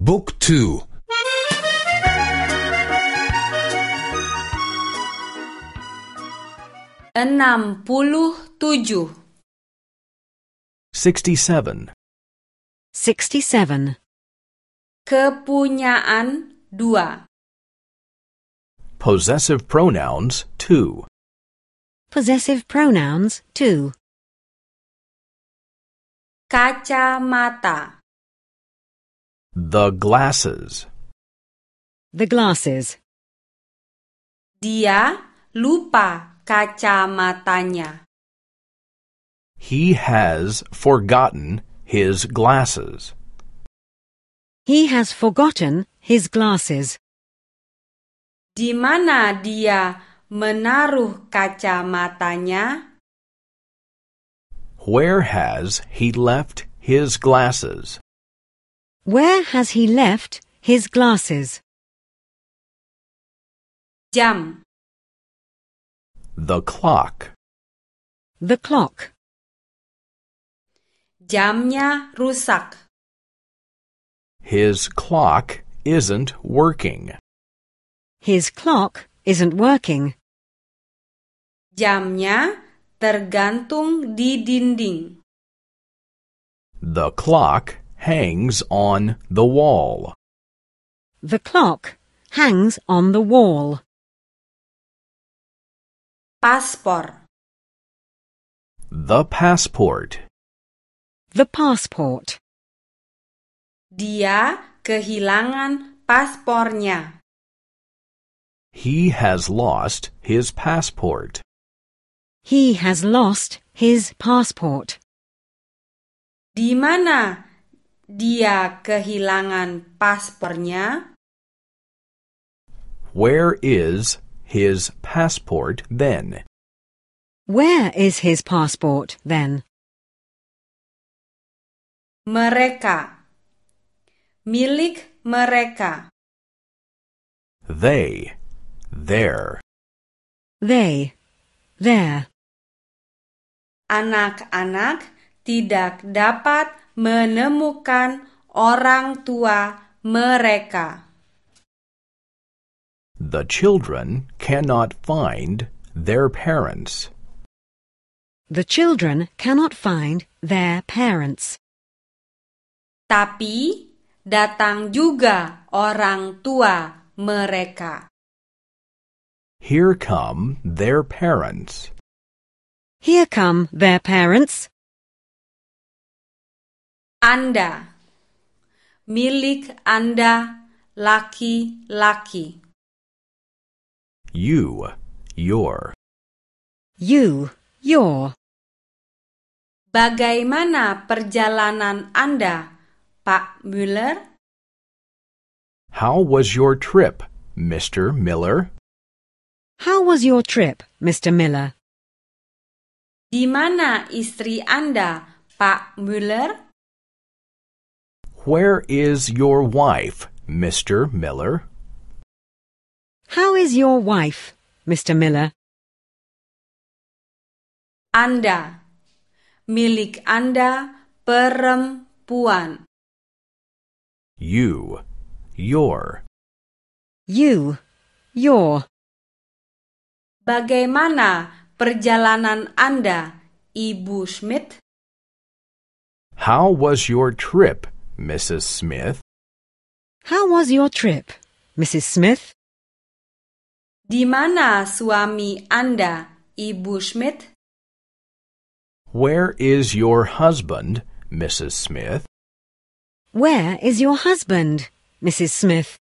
Book 2 enam puluh tujuh 67. 67. kepunyaan dua Possessive pronouns 2. Possessive pronouns 2. kacamata The glasses. The glasses. dia lupa kacamatanya He has forgotten his glasses. He has forgotten his glasses. di mana dia menaruh kacamatanya Where has he left his glasses? Where has he left his glasses? jam The clock. The clock. jamnya rusak His clock isn't working. His clock isn't working. jamnya tergantung di dinding The clock hangs on the wall. The clock hangs on the wall. paspor The passport. The passport. dia kehilangan paspornya He has lost his passport. He has lost his passport. Di mana dia kehilangan paspornya? Where is his passport then? Where is his passport then? Mereka. Milik mereka. They. There. They. There. Anak-anak tidak dapat menemukan orang tua mereka. The children cannot find their parents. The children cannot find their parents. Tapi datang juga orang tua mereka. Here come their parents. Here come their parents. Anda. Milik Anda laki-laki. You. Your. You. Your. Bagaimana perjalanan Anda, Pak Müller? How was your trip, Mr. Miller? How was your trip, Mr. Miller? Di mana istri Anda, Pak Müller? Where is your wife, Mr. Miller? How is your wife, Mr. Miller? Anda. Milik Anda perempuan. You. Your. You. Your. Bagaimana perjalanan Anda, Ibu Smith? How was your trip, Mrs. Smith? How was your trip, Mrs. Smith? Di mana suami Anda, Ibu Smith? Where is your husband, Mrs. Smith? Where is your husband, Mrs. Smith?